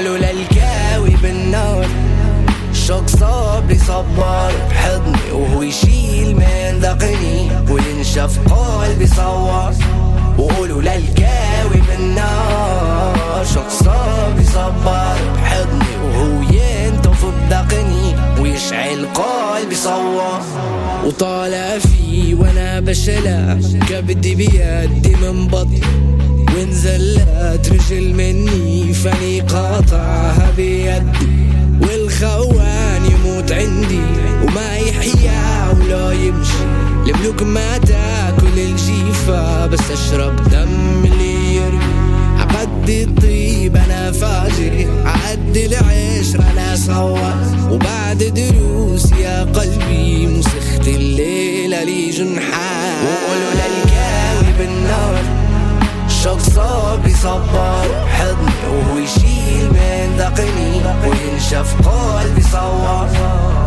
بقولوا للكاوي بالنار. شوق صبري صبر بحضني وهو يشيل من ذقني وينشف قلبي صور وقولوا للكاوي بالنار. شوق صبري صبر بحضني وهو ينطف بدقني ويشعل قلبي صور وطالع فيه وأنا بشلع كبدي بيدي من بطني وانزلت رجل مني فاني قاطعها بيدي والخوان يموت عندي وما يحيا ولا يمشي. الملوك ما تاكل الجيفة بس أشرب دم اللي يرمي. عقد الطيب أنا فاجر عد العشر أنا صور وبعد دروس يا قلبي مسخت الليلة لي جنحان صبر حضني وهو يشيل من ذقني وينشف قلبي صور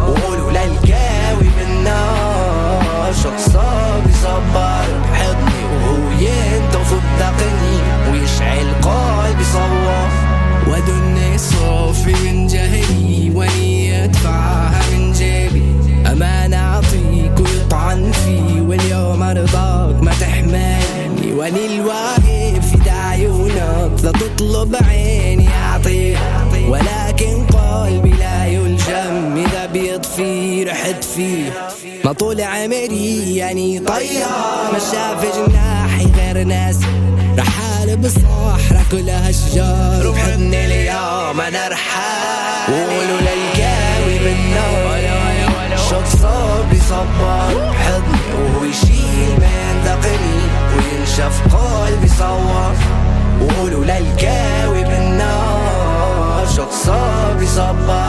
وقولوا للكاوي بالنار شوق صبري صبر حضني وهو ينتف بدقني ويشعل قلبي صور ودني صوفي من جهلي وني ادفعها من جيبي. أمانة أعطيك ويطعن في واليوم أرضاك ما تحملني. في عيونك لا تطلب عيني أعطيك ولكن قلبي لا يلجم. إذا بيطفي رحت فيه ما طول عمري يعني طيار ما شاف جناحي غير ناس. رحال بالصحراء كلها اشجار وبحضني اليوم أنا رحال وقولوا للكاوي بالنار شوق صبري صبر. حضني وهو يشيل من ذقني وينشف قلبي صور. وقولوا للكاوي بالنار شخصا بيصبر